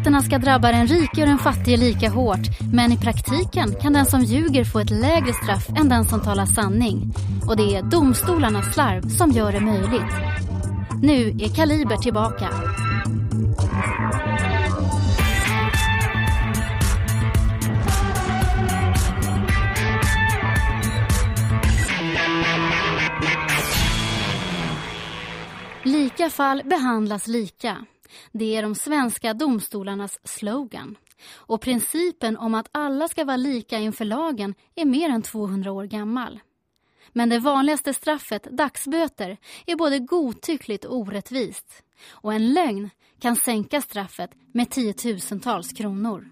Skatterna ska drabba den rike och den fattige lika hårt men i praktiken kan den som ljuger få ett lägre straff än den som talar sanning. Och det är domstolarnas slarv som gör det möjligt. Nu är Kaliber tillbaka. Lika fall behandlas lika. Det är de svenska domstolarnas slogan. Och principen om att alla ska vara lika inför lagen är mer än 200 år gammal. Men det vanligaste straffet, dagsböter, är både godtyckligt och orättvist. Och en lögn kan sänka straffet med tiotusentals kronor.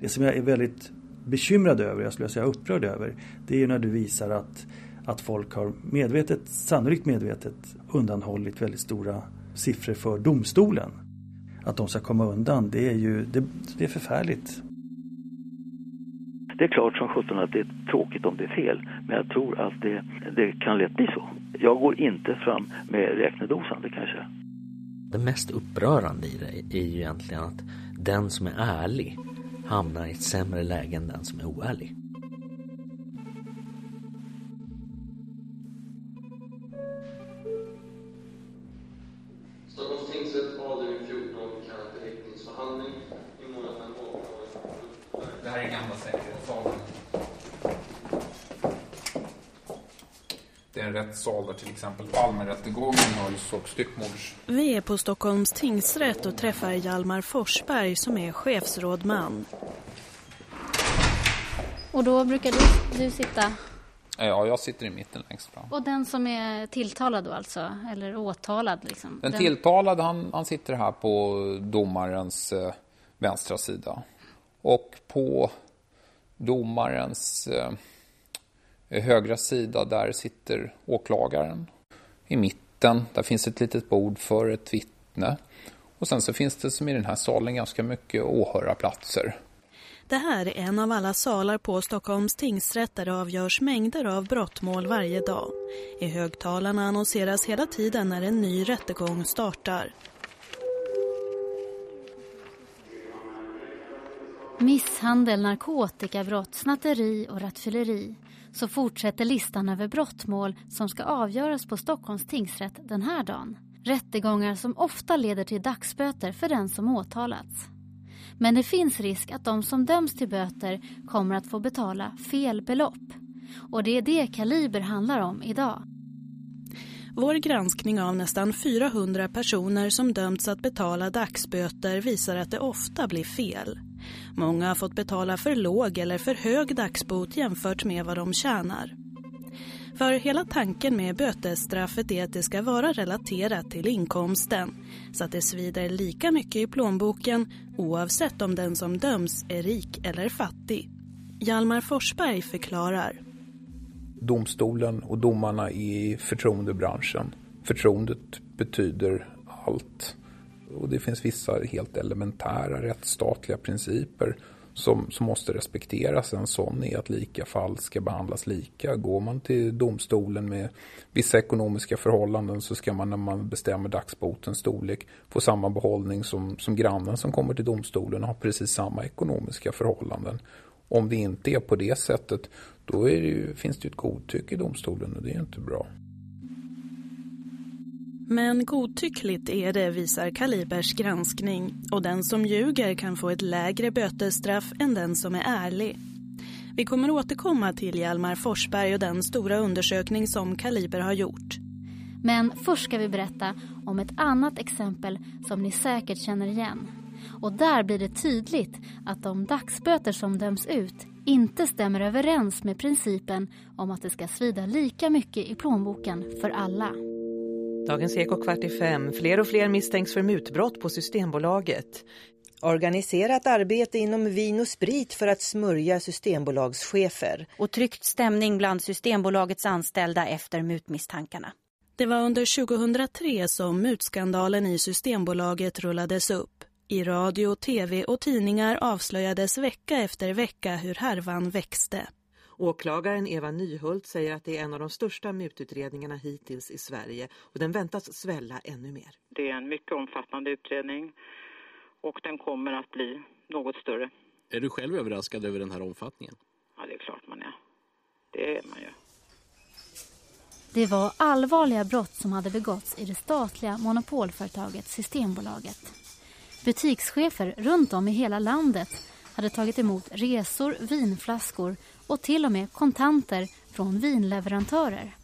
Det som jag är väldigt bekymrad över, jag skulle säga upprörd över, det är ju när du visar att, att folk har medvetet, sannolikt medvetet, undanhållit väldigt stora siffror för domstolen. Att de ska komma undan, det är ju det, det är förfärligt. Det är klart som sjutton att det är tråkigt om det är fel, men jag tror att det, det kan lätt bli så. Jag går inte fram med räknedosan, det kanske. Det mest upprörande i det är ju egentligen att den som är ärlig hamnar i ett sämre läge än den som är oärlig. Tingsrätt avdelning 14 kallar till häktningsförhandling i mål mellan åklagaren Det här är gamla säkerhetssalen. Det är en rättssal där till exempel Palmerättegången hölls och styckmords... Vi är på Stockholms tingsrätt och träffar Hjalmar Forsberg som är chefsrådman. Och då brukar du, du sitta... Ja, jag sitter i mitten längst fram. Och den som är tilltalad då alltså? Eller åtalad liksom? Den tilltalade han, han sitter här på domarens eh, vänstra sida. Och på domarens eh, högra sida där sitter åklagaren. I mitten där finns ett litet bord för ett vittne. Och sen så finns det som i den här salen ganska mycket åhörarplatser. Det här är en av alla salar på Stockholms tingsrätt där det avgörs mängder av brottmål varje dag. I högtalarna annonseras hela tiden när en ny rättegång startar. Misshandel, narkotikabrott, snatteri och rattfylleri. Så fortsätter listan över brottmål som ska avgöras på Stockholms tingsrätt den här dagen. Rättegångar som ofta leder till dagsböter för den som åtalats. Men det finns risk att de som döms till böter kommer att få betala fel belopp. Och det är det Kaliber handlar om idag. Vår granskning av nästan 400 personer som dömts att betala dagsböter visar att det ofta blir fel. Många har fått betala för låg eller för hög dagsbot jämfört med vad de tjänar. För hela tanken med bötesstraffet är att det ska vara relaterat till inkomsten så att det svider lika mycket i plånboken oavsett om den som döms är rik eller fattig. Hjalmar Forsberg förklarar. Domstolen och domarna i förtroendebranschen. Förtroendet betyder allt. Och det finns vissa helt elementära rättsstatliga principer som, som måste respekteras. En sån är att lika fall ska behandlas lika. Går man till domstolen med vissa ekonomiska förhållanden så ska man när man bestämmer dagsbotens storlek få samma behållning som, som grannen som kommer till domstolen och har precis samma ekonomiska förhållanden. Om det inte är på det sättet då det ju, finns det ett godtycke i domstolen och det är inte bra. Men godtyckligt är det visar Kalibers granskning och den som ljuger kan få ett lägre bötesstraff än den som är ärlig. Vi kommer återkomma till Hjalmar Forsberg och den stora undersökning som Kaliber har gjort. Men först ska vi berätta om ett annat exempel som ni säkert känner igen. Och där blir det tydligt att de dagsböter som döms ut inte stämmer överens med principen om att det ska svida lika mycket i plånboken för alla. Dagens Eko kvart i fem. Fler och fler misstänks för mutbrott på Systembolaget. Organiserat arbete inom vin och sprit för att smörja systembolagschefer. Och tryckt stämning bland Systembolagets anställda efter mutmisstankarna. Det var under 2003 som mutskandalen i Systembolaget rullades upp. I radio, tv och tidningar avslöjades vecka efter vecka hur härvan växte. Åklagaren Eva Nyhult säger att det är en av de största mututredningarna hittills i Sverige och den väntas svälla ännu mer. Det är en mycket omfattande utredning och den kommer att bli något större. Är du själv överraskad över den här omfattningen? Ja, det är klart man är. Det är man ju. Det var allvarliga brott som hade begåtts i det statliga monopolföretaget Systembolaget. Butikschefer runt om i hela landet hade tagit emot resor, vinflaskor och till och med kontanter från vinleverantörer.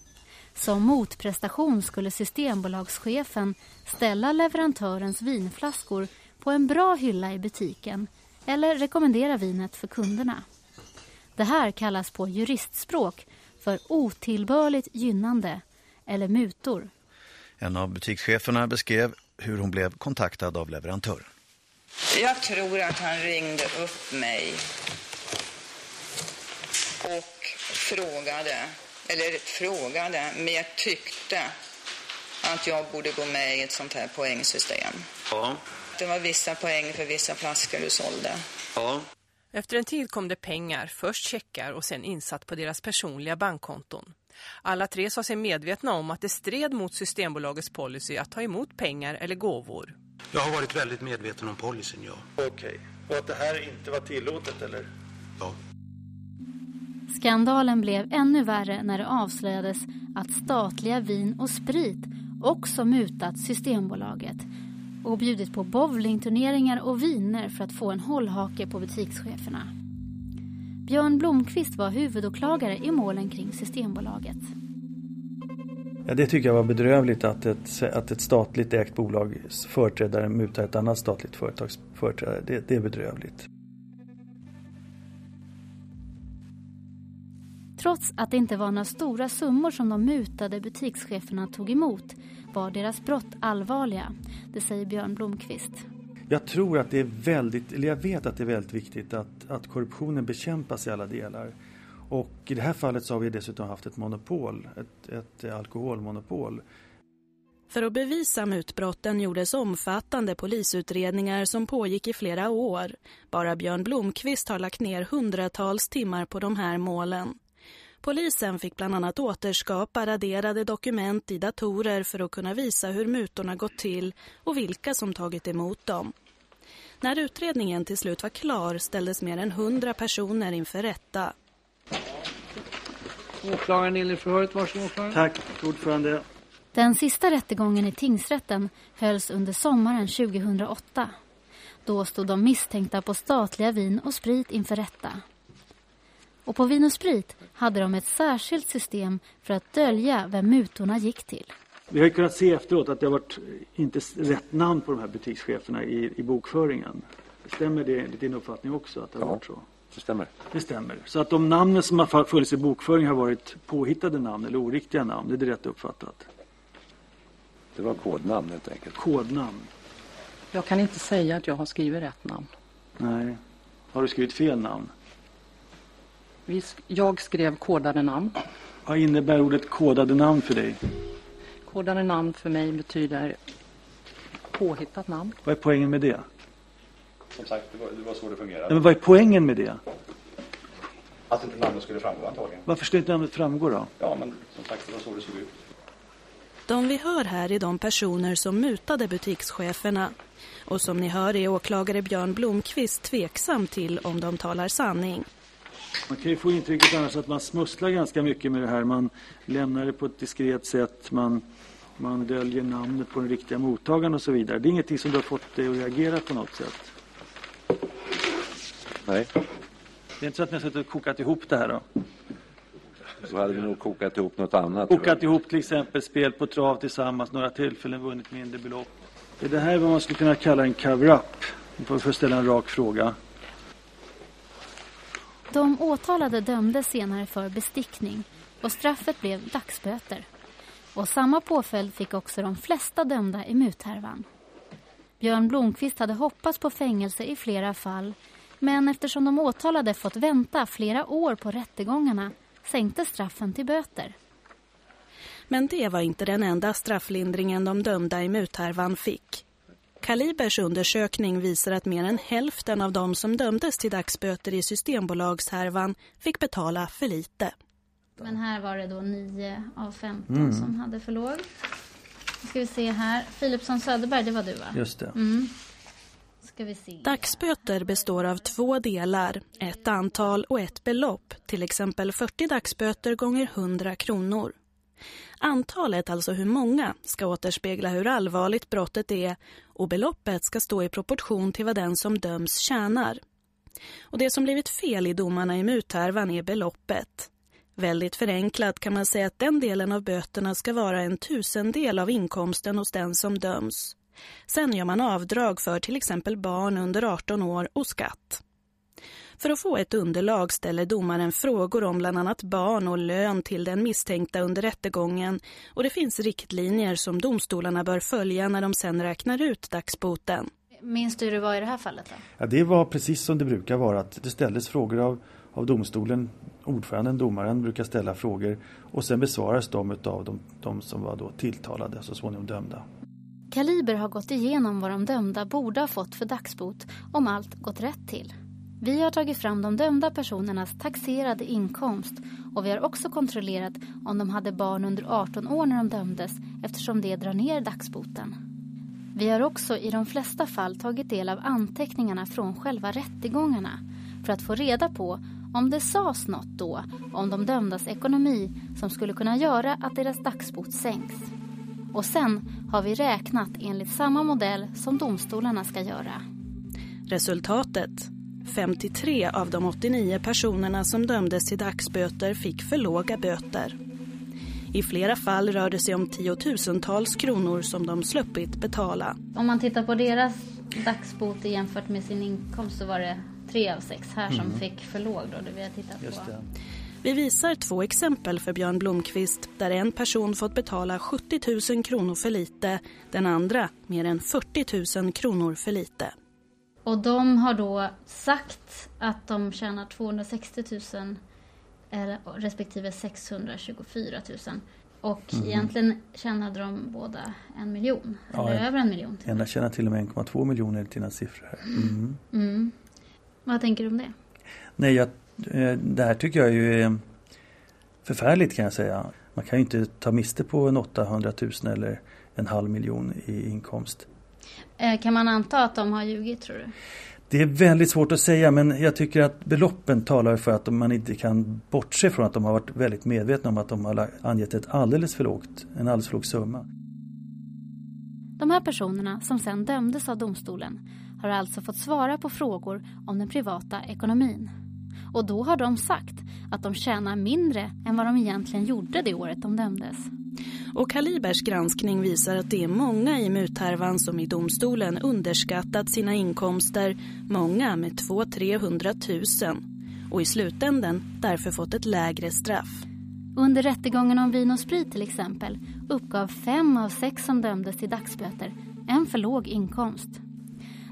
Som motprestation skulle Systembolagschefen ställa leverantörens vinflaskor på en bra hylla i butiken eller rekommendera vinet för kunderna. Det här kallas på juristspråk för otillbörligt gynnande eller mutor. En av butikscheferna beskrev hur hon blev kontaktad av leverantören. Jag tror att han ringde upp mig och frågade, eller frågade, men jag tyckte att jag borde gå med i ett sånt här poängsystem. Ja. Det var vissa poäng för vissa flaskor du sålde. Ja. Efter en tid kom det pengar, först checkar och sen insatt på deras personliga bankkonton. Alla tre sa sig medvetna om att det stred mot Systembolagets policy att ta emot pengar eller gåvor. Jag har varit väldigt medveten om policyn, ja. Okej. Okay. Och att det här inte var tillåtet, eller? Ja. Skandalen blev ännu värre när det avslöjades att statliga vin och sprit också mutat Systembolaget och bjudit på bowlingturneringar och viner för att få en hållhake på butikscheferna. Björn Blomqvist var huvudåklagare i målen kring Systembolaget. Ja, det tycker jag var bedrövligt att ett, att ett statligt ägt bolags företrädare mutar ett annat statligt företags företrädare. Det, det är bedrövligt. Trots att det inte var några stora summor som de mutade butikscheferna tog emot var deras brott allvarliga. Det säger Björn Blomqvist. Jag tror att det är väldigt, eller jag vet att det är väldigt viktigt att, att korruptionen bekämpas i alla delar. Och i det här fallet så har vi dessutom haft ett monopol, ett, ett alkoholmonopol. För att bevisa mutbrotten gjordes omfattande polisutredningar som pågick i flera år. Bara Björn Blomqvist har lagt ner hundratals timmar på de här målen. Polisen fick bland annat återskapa raderade dokument i datorer för att kunna visa hur mutorna gått till och vilka som tagit emot dem. När utredningen till slut var klar ställdes mer än hundra personer inför rätta. Åklagaren inleder förhöret, varsågod åklagaren. Tack, ordförande. Den sista rättegången i tingsrätten hölls under sommaren 2008. Då stod de misstänkta på statliga vin och sprit inför rätta. Och på Vin och Sprit hade de ett särskilt system för att dölja vem mutorna gick till. Vi har ju kunnat se efteråt att det har varit inte rätt namn på de här butikscheferna i, i bokföringen. Stämmer det din uppfattning också att det har ja, varit så? Det stämmer. Det stämmer. Så att de namnen som har funnits i bokföringen har varit påhittade namn eller oriktiga namn. Det är det rätt uppfattat? Det var kodnamn helt enkelt. Kodnamn? Jag kan inte säga att jag har skrivit rätt namn. Nej. Har du skrivit fel namn? Jag skrev kodade namn. Vad innebär ordet kodade namn för dig? Kodade namn för mig betyder påhittat namn. Vad är poängen med det? Som sagt, det var, det var så det fungerade. Nej, men vad är poängen med det? Att inte namnet skulle framgå antagligen. Varför skulle inte namnet framgå då? Ja, men som sagt, det var så det såg ut. De vi hör här är de personer som mutade butikscheferna. Och som ni hör är åklagare Björn Blomqvist tveksam till om de talar sanning. Man kan ju få intrycket annars att man smusslar ganska mycket med det här. Man lämnar det på ett diskret sätt. Man, man döljer namnet på den riktiga mottagaren och så vidare. Det är ingenting som du har fått dig att reagera på något sätt. Nej. Det är inte så att ni har suttit och kokat ihop det här då? Så hade vi nog kokat ihop något annat. Kokat ihop till exempel spel på trav tillsammans, några tillfällen vunnit mindre belopp. Är det här vad man skulle kunna kalla en cover-up? För att ställa en rak fråga. De åtalade dömdes senare för bestickning och straffet blev dagsböter. Och samma påföljd fick också de flesta dömda i muthärvan. Björn Blomqvist hade hoppats på fängelse i flera fall men eftersom de åtalade fått vänta flera år på rättegångarna sänktes straffen till böter. Men det var inte den enda strafflindringen de dömda i muthärvan fick. Kalibers undersökning visar att mer än hälften av de som dömdes till dagsböter i Systembolagshärvan fick betala för lite. Men här var det då 9 av 15 Mm. som hade för låg. Nu ska vi se här. Philipsson Söderberg, det var du va? Just det. Mm. Ska ska vi se. Dagsböter består av två delar, ett antal och ett belopp, till exempel 40 dagsböter gånger 100 kronor. Antalet, alltså hur många, ska återspegla hur allvarligt brottet är och beloppet ska stå i proportion till vad den som döms tjänar. Och det som blivit fel i domarna i muthärvan är beloppet. Väldigt förenklat kan man säga att den delen av böterna ska vara en tusendel av inkomsten hos den som döms. Sen gör man avdrag för till exempel barn under 18 år och skatt. För att få ett underlag ställer domaren frågor om bland annat barn och lön till den misstänkta under rättegången och det finns riktlinjer som domstolarna bör följa när de sen räknar ut dagsboten. Minns du hur det var i det här fallet då? Ja, det var precis som det brukar vara att det ställdes frågor av, av domstolen. Ordföranden, domaren, brukar ställa frågor och sen besvaras de av de, de som var då tilltalade, så småningom dömda. Kaliber har gått igenom vad de dömda borde ha fått för dagsbot om allt gått rätt till. Vi har tagit fram de dömda personernas taxerade inkomst och vi har också kontrollerat om de hade barn under 18 år när de dömdes eftersom det drar ner dagsboten. Vi har också i de flesta fall tagit del av anteckningarna från själva rättegångarna för att få reda på om det sades något då om de dömdas ekonomi som skulle kunna göra att deras dagsbot sänks. Och sen har vi räknat enligt samma modell som domstolarna ska göra. Resultatet 53 av de 89 personerna som dömdes till dagsböter fick för låga böter. I flera fall rör det sig om tiotusentals kronor som de sluppit betala. Om man tittar på deras dagsbot jämfört med sin inkomst så var det tre av sex här som Mm. fick för låg då, det vi har tittat på. Vi visar två exempel för Björn Blomqvist där en person fått betala 70 000 kronor för lite, den andra mer än 40 000 kronor för lite. Och de har då sagt att de tjänar 260 000 eller respektive 624 000. Och Mhm. egentligen tjänade de båda en miljon, Ja, eller över en miljon. till. Ena tjänar till och med 1,2 miljoner till dina siffror. Här. Mm. Mm. Vad tänker du om det? Nej, jag, det här tycker jag ju är förfärligt kan jag säga. Man kan ju inte ta miste på en 800 000 eller en halv miljon i inkomst. Eh, Kan man anta att de har ljugit tror du? Det är väldigt svårt att säga men jag tycker att beloppen talar för att man inte kan bortse från att de har varit väldigt medvetna om att de har angett ett alldeles för lågt, en alldeles för låg summa. De här personerna som sen dömdes av domstolen har alltså fått svara på frågor om den privata ekonomin. Och då har de sagt att de tjänar mindre än vad de egentligen gjorde det året de dömdes. Och Kalibers granskning visar att det är många i muthärvan som i domstolen underskattat sina inkomster, många med 200-300 000 och i slutänden därför fått ett lägre straff. Under rättegången om vin och sprit till exempel uppgav fem av sex som dömdes till dagsböter en för låg inkomst.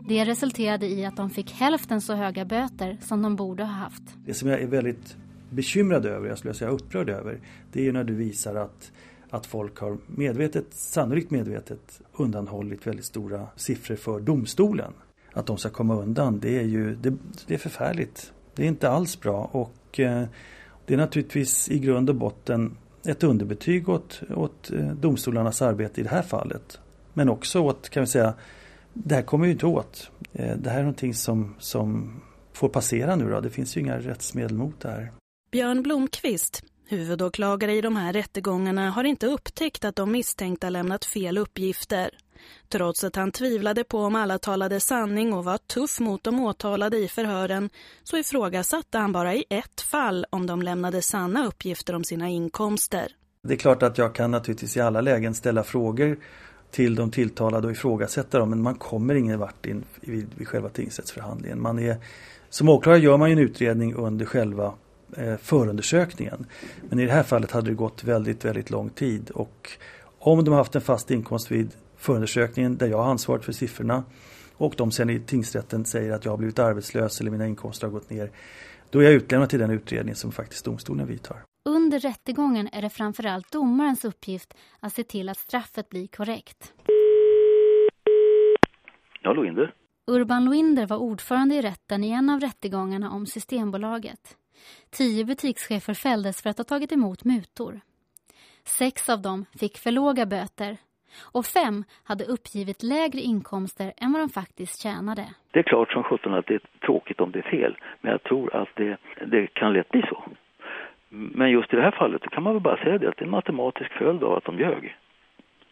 Det resulterade i att de fick hälften så höga böter som de borde ha haft. Det som jag är väldigt bekymrad över, jag skulle säga upprörd över, det är ju när du visar att, att folk har medvetet, sannolikt medvetet, undanhållit väldigt stora siffror för domstolen. Att de ska komma undan, det är ju det, det är förfärligt. Det är inte alls bra och eh, det är naturligtvis i grund och botten ett underbetyg åt, åt eh, domstolarnas arbete i det här fallet. Men också åt, kan vi säga, det här kommer ju inte åt. Eh, Det här är någonting som, som får passera nu då. Det finns ju inga rättsmedel mot det här. Björn Blomqvist, huvudåklagare i de här rättegångarna, har inte upptäckt att de misstänkta lämnat fel uppgifter. Trots att han tvivlade på om alla talade sanning och var tuff mot de åtalade i förhören så ifrågasatte han bara i ett fall om de lämnade sanna uppgifter om sina inkomster. Det är klart att jag kan naturligtvis i alla lägen ställa frågor till de tilltalade och ifrågasätta dem men man kommer ingen vart in vid, vid själva tingsrättsförhandlingen. Man är, som åklagare gör man ju en utredning under själva eh, förundersökningen. Men i det här fallet hade det gått väldigt, väldigt lång tid och om de har haft en fast inkomst vid förundersökningen där jag har ansvaret för siffrorna och de sen i tingsrätten säger att jag har blivit arbetslös eller mina inkomster har gått ner. Då är jag utlämnad till den utredning som faktiskt domstolen vidtar. Under rättegången är det framförallt domarens uppgift att se till att straffet blir korrekt. Ja, Loinder. Urban Loinder var ordförande i rätten i en av rättegångarna om Systembolaget. Tio butikschefer fälldes för att ha tagit emot mutor. Sex av dem fick för låga böter Och fem hade uppgivit lägre inkomster än vad de faktiskt tjänade. Det är klart som sjutton att det är tråkigt om det är fel. Men jag tror att det, det kan lätt bli så. Men just i det här fallet kan man väl bara säga det att det är en matematisk följd av att de ljög.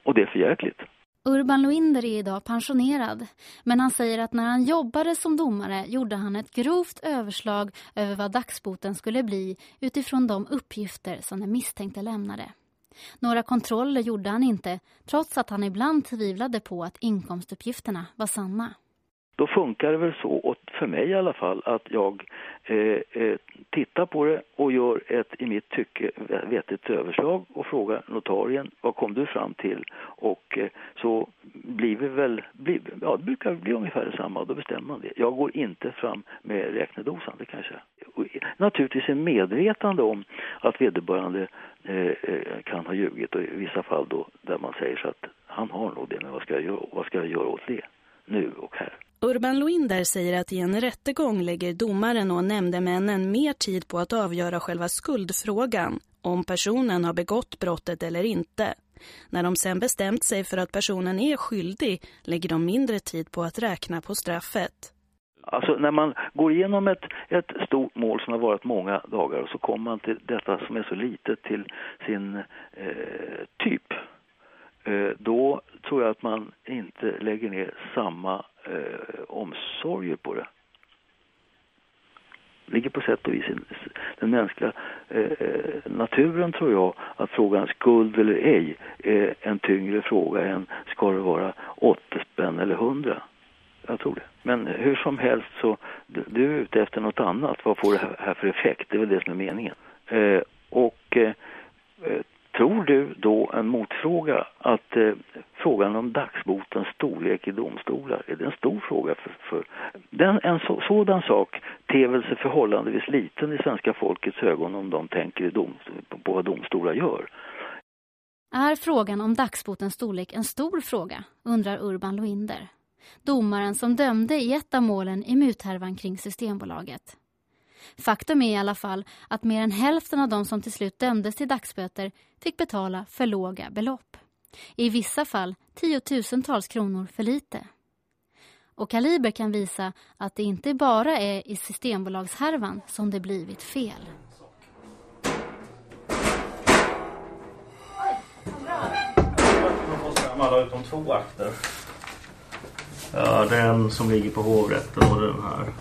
Och det är för jäkligt. Urban Loinder är idag pensionerad, men han säger att när han jobbade som domare gjorde han ett grovt överslag över vad dagsboten skulle bli utifrån de uppgifter som den misstänkte lämnade. Några kontroller gjorde han inte, trots att han ibland tvivlade på att inkomstuppgifterna var sanna. Då funkar det väl så, för mig i alla fall, att jag eh, eh, tittar på det och gör ett i mitt tycke vettigt överslag och frågar notarien vad kom du fram till? Och eh, så blir vi väl, blir, ja det brukar bli ungefär detsamma och då bestämmer man det. Jag går inte fram med räknedosan, det kanske. Naturligtvis är medvetande om att vederbörande eh, eh, kan ha ljugit och i vissa fall då där man säger så att han har nog det, men vad ska jag göra, vad ska jag göra åt det nu och här? Urban Loinder säger att i en rättegång lägger domaren och nämndemännen mer tid på att avgöra själva skuldfrågan, om personen har begått brottet eller inte. När de sen bestämt sig för att personen är skyldig lägger de mindre tid på att räkna på straffet. Alltså när man går igenom ett, ett stort mål som har varit många dagar och så kommer man till detta som är så litet till sin eh, typ Eh, då tror jag att man inte lägger ner samma eh, omsorger på det. Det ligger på sätt och vis i den mänskliga eh, naturen tror jag att frågan skuld eller ej är en tyngre fråga än ska det vara 80 spänn eller 100. Jag tror det. Men hur som helst så du är ute efter något annat. Vad får det här för effekt? Det är väl det som är meningen. Eh, och eh, eh Tror du då, en motfråga, att eh, frågan om dagsbotens storlek i domstolar, är det en stor fråga för, för den, en så, sådan sak ter väl sig förhållandevis liten i svenska folkets ögon om de tänker i dom, på vad domstolar gör. Är frågan om dagsbotens storlek en stor fråga, undrar Urban Loinder. Domaren som dömde i ett av målen i muthärvan kring Systembolaget. Faktum är i alla fall att mer än hälften av de som till slut dömdes till dagsböter fick betala för låga belopp. I vissa fall tiotusentals kronor för lite. Och Kaliber kan visa att det inte bara är i Systembolagshärvan som det blivit fel. alla utom två akter. Ja, den som ligger på hovrätten och den här.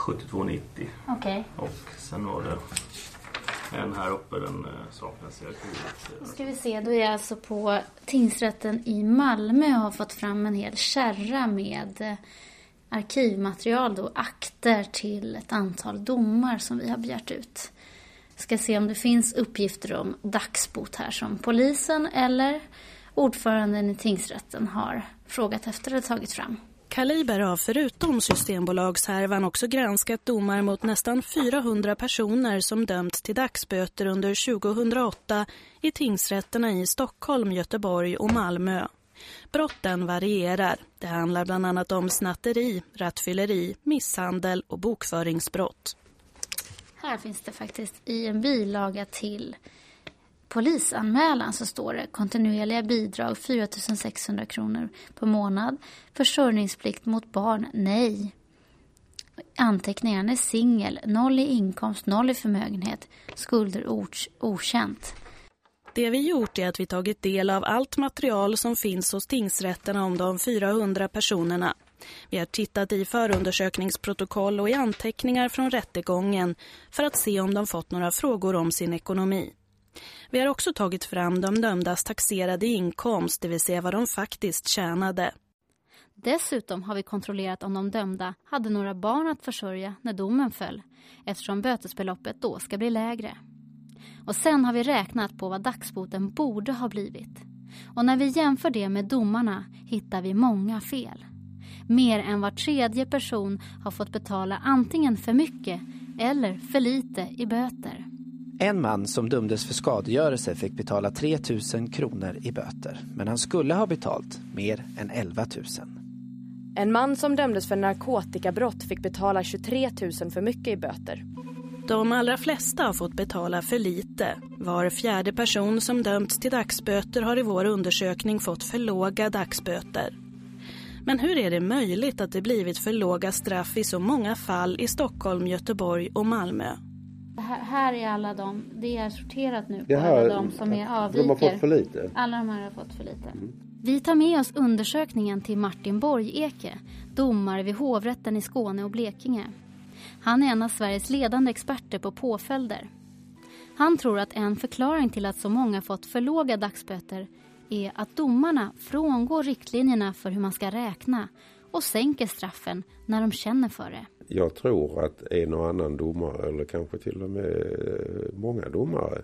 72,90. Okej. Och sen var det en här uppe, den saknas i arkivet. Ska vi se, då är jag alltså på tingsrätten i Malmö och har fått fram en hel kärra med eh, arkivmaterial då, akter till ett antal domar som vi har begärt ut. Ska se om det finns uppgifter om dagsbot här som polisen eller ordföranden i tingsrätten har frågat efter och tagit fram. Kaliber har förutom Systembolagshärvan också granskat domar mot nästan 400 personer som dömts till dagsböter under 2008 i tingsrätterna i Stockholm, Göteborg och Malmö. Brotten varierar. Det handlar bland annat om snatteri, rattfylleri, misshandel och bokföringsbrott. Här finns det faktiskt i en bilaga till polisanmälan så står det kontinuerliga bidrag 4 600 kronor per månad. Försörjningsplikt mot barn, nej. Anteckningarna är singel, noll i inkomst, noll i förmögenhet, skulder okänt. Det vi gjort är att vi tagit del av allt material som finns hos tingsrätterna om de 400 personerna. Vi har tittat i förundersökningsprotokoll och i anteckningar från rättegången för att se om de fått några frågor om sin ekonomi. Vi har också tagit fram de dömdas taxerade inkomst, det vill säga vad de faktiskt tjänade. Dessutom har vi kontrollerat om de dömda hade några barn att försörja när domen föll, eftersom bötesbeloppet då ska bli lägre. Och sen har vi räknat på vad dagsboten borde ha blivit. Och när vi jämför det med domarna hittar vi många fel. Mer än var tredje person har fått betala antingen för mycket eller för lite i böter. En man som dömdes för skadegörelse fick betala 3 000 kronor i böter. Men han skulle ha betalt mer än 11 000. En man som dömdes för narkotikabrott fick betala 23 000 för mycket i böter. De allra flesta har fått betala för lite. Var fjärde person som dömts till dagsböter har i vår undersökning fått för låga dagsböter. Men hur är det möjligt att det blivit för låga straff i så många fall i Stockholm, Göteborg och Malmö? Här, här är alla de, det är sorterat nu på här- alla de som är avviker. de har fått för lite? Alla de här har fått för lite. Vi tar med oss undersökningen till Martin Borgeke, domare vid hovrätten i Skåne och Blekinge. Han är en av Sveriges ledande experter på påföljder. Han tror att en förklaring till att så många fått för låga dagsböter är att domarna frångår riktlinjerna för hur man ska räkna och sänker straffen när de känner för det. Jag tror att en och annan domare eller kanske till och med eh, många domare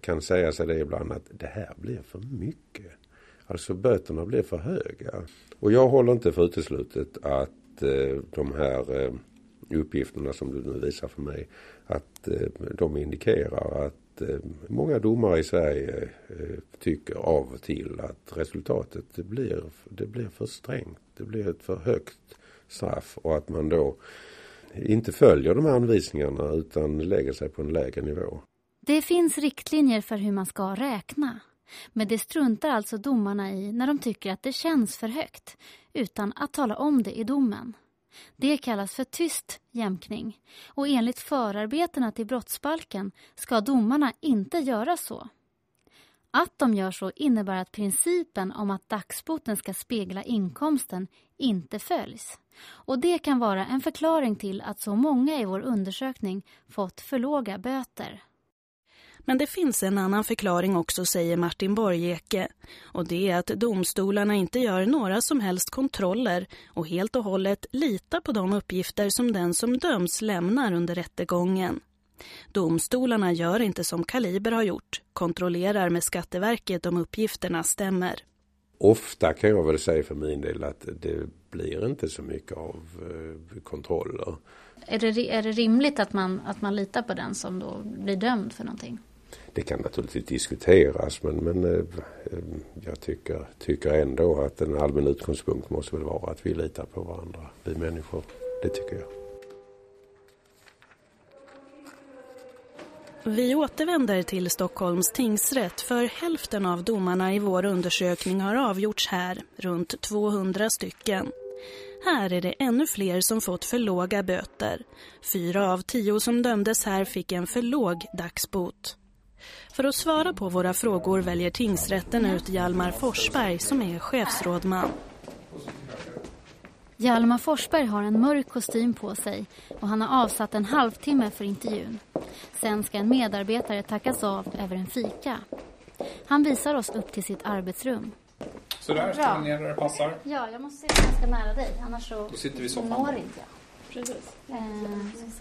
kan säga sig det ibland att det här blir för mycket. Alltså böterna blir för höga. Och jag håller inte för uteslutet att eh, de här eh, uppgifterna som du nu visar för mig att de indikerar att många domare i Sverige tycker av och till att resultatet det blir, det blir för strängt. Det blir ett för högt straff och att man då inte följer de här anvisningarna utan lägger sig på en lägre nivå. Det finns riktlinjer för hur man ska räkna. Men det struntar alltså domarna i när de tycker att det känns för högt utan att tala om det i domen. Det kallas för tyst jämkning och enligt förarbetena till brottsbalken ska domarna inte göra så. Att de gör så innebär att principen om att dagsboten ska spegla inkomsten inte följs. Och det kan vara en förklaring till att så många i vår undersökning fått för låga böter. Men det finns en annan förklaring också, säger Martin Borgeke. Och det är att domstolarna inte gör några som helst kontroller och helt och hållet litar på de uppgifter som den som döms lämnar under rättegången. Domstolarna gör inte som Kaliber har gjort, kontrollerar med Skatteverket om uppgifterna stämmer. Ofta kan jag väl säga för min del att det blir inte så mycket av eh, kontroller. Är det, är det rimligt att man, att man litar på den som då blir dömd för någonting? Det kan naturligtvis diskuteras men, men eh, eh, jag tycker, tycker ändå att en allmän utgångspunkt måste väl vara att vi litar på varandra, vi människor. Det tycker jag. Vi återvänder till Stockholms tingsrätt för hälften av domarna i vår undersökning har avgjorts här, runt 200 stycken. Här är det ännu fler som fått för låga böter. Fyra av tio som dömdes här fick en för låg dagsbot. För att svara på våra frågor väljer tingsrätten ut Hjalmar Forsberg som är chefsrådman. Hjalmar Forsberg har en mörk kostym på sig och han har avsatt en halvtimme för intervjun. Sen ska en medarbetare tackas av över en fika. Han visar oss upp till sitt arbetsrum. Så där står ner där det passar. Ja, jag måste sitta ganska nära dig, annars så Då sitter vi i soffan. når inte jag. Precis.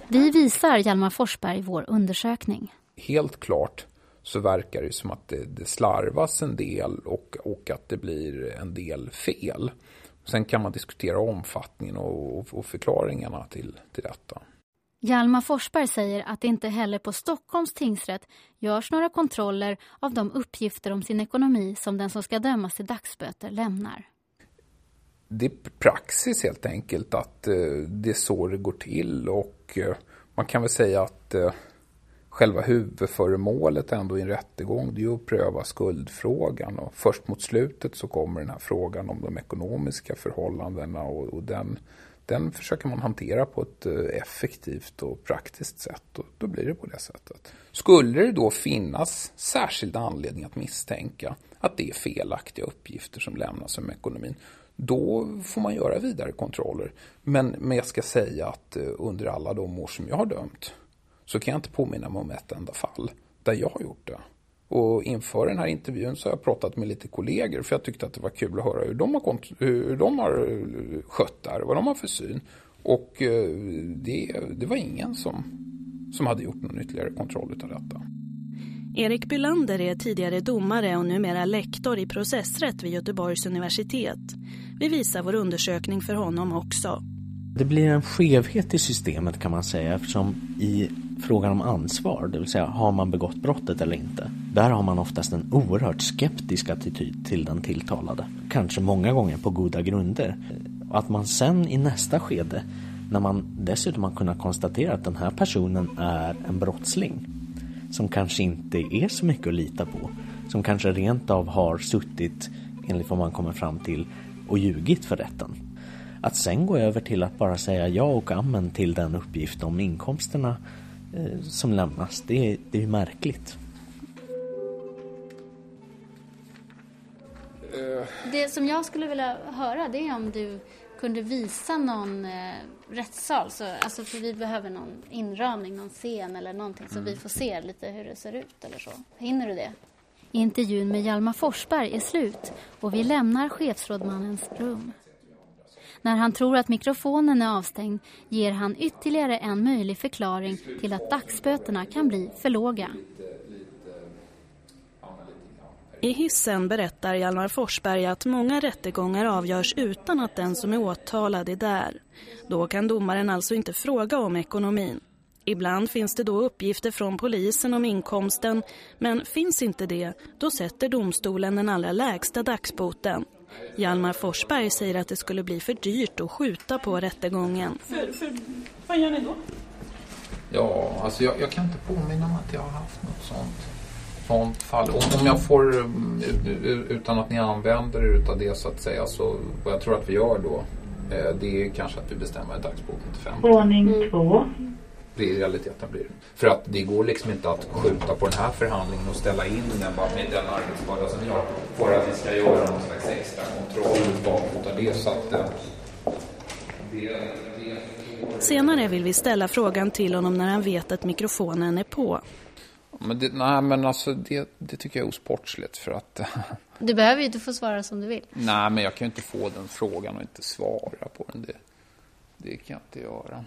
Vi visar Hjalmar Forsberg vår undersökning. Helt klart så verkar det som att det, det slarvas en del och, och att det blir en del fel. Sen kan man diskutera omfattningen och, och, och förklaringarna till, till detta. Hjalmar Forsberg säger att det inte heller på Stockholms tingsrätt görs några kontroller av de uppgifter om sin ekonomi som den som ska dömas till dagsböter lämnar. Det är praxis helt enkelt att eh, det är så det går till och eh, man kan väl säga att eh, själva huvudföremålet ändå i en rättegång det är ju att pröva skuldfrågan och först mot slutet så kommer den här frågan om de ekonomiska förhållandena och, och den, den försöker man hantera på ett eh, effektivt och praktiskt sätt och då blir det på det sättet. Skulle det då finnas särskild anledning att misstänka att det är felaktiga uppgifter som lämnas om ekonomin då får man göra vidare kontroller. Men, men jag ska säga att eh, under alla de år som jag har dömt så kan jag inte påminna mig om ett enda fall där jag har gjort det. Och inför den här intervjun så har jag pratat med lite kollegor för jag tyckte att det var kul att höra hur de har, kont- hur de har eh, skött det här, vad de har för syn. Och eh, det, det var ingen som, som hade gjort någon ytterligare kontroll av detta. Erik Bylander är tidigare domare och numera lektor i processrätt vid Göteborgs universitet. Vi visar vår undersökning för honom också. Det blir en skevhet i systemet kan man säga eftersom i frågan om ansvar, det vill säga har man begått brottet eller inte. Där har man oftast en oerhört skeptisk attityd till den tilltalade. Kanske många gånger på goda grunder. Att man sen i nästa skede när man dessutom har kunnat konstatera att den här personen är en brottsling som kanske inte är så mycket att lita på, som kanske rent av har suttit, enligt vad man kommer fram till, och ljugit för rätten. Att sen gå över till att bara säga ja och amen till den uppgift om inkomsterna eh, som lämnas, det, är, det är märkligt. Det som jag skulle vilja höra det är om du kunde visa någon eh, rättssal. Så, alltså för vi behöver någon inramning, någon scen eller någonting så vi får se lite hur det ser ut eller så. Hinner du det? Intervjun med Hjalmar Forsberg är slut och vi lämnar chefsrådmannens rum. När han tror att mikrofonen är avstängd ger han ytterligare en möjlig förklaring till att dagsböterna kan bli för låga. I hissen berättar Hjalmar Forsberg att många rättegångar avgörs utan att den som är åtalad är där. Då kan domaren alltså inte fråga om ekonomin. Ibland finns det då uppgifter från polisen om inkomsten, men finns inte det, då sätter domstolen den allra lägsta dagsboten. Hjalmar Forsberg säger att det skulle bli för dyrt att skjuta på rättegången. För, för, vad gör ni då? Ja, alltså jag, jag kan inte påminna mig att jag har haft något sånt, sånt fall. Om, om jag får, mm, utan att ni använder er av det så att säga, så vad jag tror att vi gör då, eh, det är kanske att vi bestämmer dagsboken till 50. Våning två. Det realiteten blir. För att det går liksom inte att skjuta på den här förhandlingen och ställa in den bara med den arbetsbörda som vi har. För att vi ska göra någon slags extra kontroll bakåt av det. Så att, eh, det, det... Senare vill vi ställa frågan till honom när han vet att mikrofonen är på. Men det, nej men alltså det, det tycker jag är osportsligt för att... Du behöver ju inte få svara som du vill. nej men jag kan ju inte få den frågan och inte svara på den. Det, det kan jag inte göra.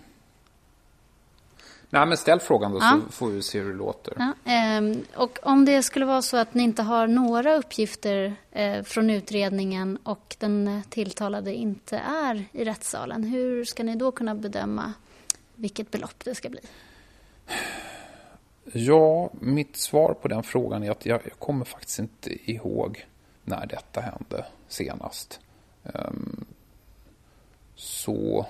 Nej, men ställ frågan då Ja. så får vi se hur det låter. Ja, ehm, och om det skulle vara så att ni inte har några uppgifter eh, från utredningen och den tilltalade inte är i rättssalen, hur ska ni då kunna bedöma vilket belopp det ska bli? Ja, mitt svar på den frågan är att jag, jag kommer faktiskt inte ihåg när detta hände senast. Ehm, så,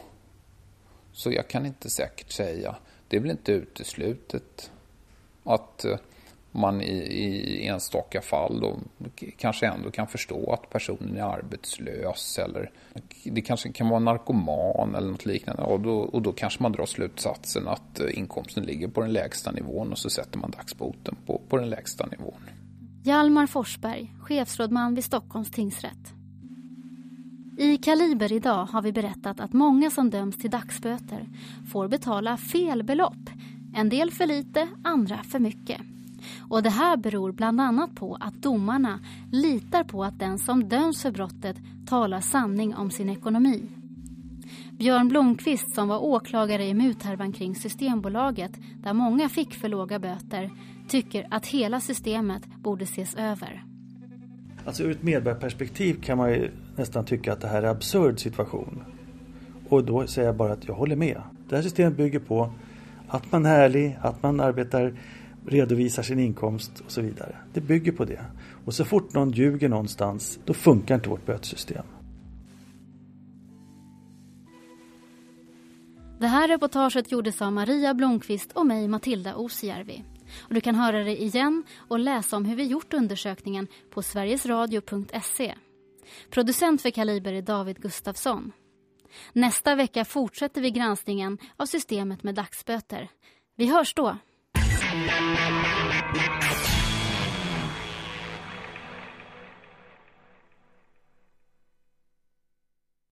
så jag kan inte säkert säga. Det är väl inte uteslutet att eh, man i, i enstaka fall då kanske ändå kan förstå att personen är arbetslös eller det kanske kan vara en narkoman eller något liknande och då, och då kanske man drar slutsatsen att eh, inkomsten ligger på den lägsta nivån och så sätter man dagsboten på, på den lägsta nivån. Hjalmar Forsberg, chefsrådman vid Stockholms tingsrätt. I Kaliber idag har vi berättat att många som döms till dagsböter får betala fel belopp. En del för lite, andra för mycket. Och det här beror bland annat på att domarna litar på att den som döms för brottet talar sanning om sin ekonomi. Björn Blomqvist som var åklagare i muthärvan kring Systembolaget där många fick för låga böter tycker att hela systemet borde ses över. Alltså ur ett medborgarperspektiv kan man ju nästan tycka att det här är en absurd situation. Och då säger jag bara att jag håller med. Det här systemet bygger på att man är ärlig, att man arbetar, redovisar sin inkomst och så vidare. Det bygger på det. Och så fort någon ljuger någonstans, då funkar inte vårt bötesystem. Det här reportaget gjordes av Maria Blomqvist och mig Matilda Osijärvi. Och du kan höra det igen och läsa om hur vi gjort undersökningen på sverigesradio.se. Producent för Kaliber är David Gustafsson. Nästa vecka fortsätter vi granskningen av systemet med dagsböter. Vi hörs då!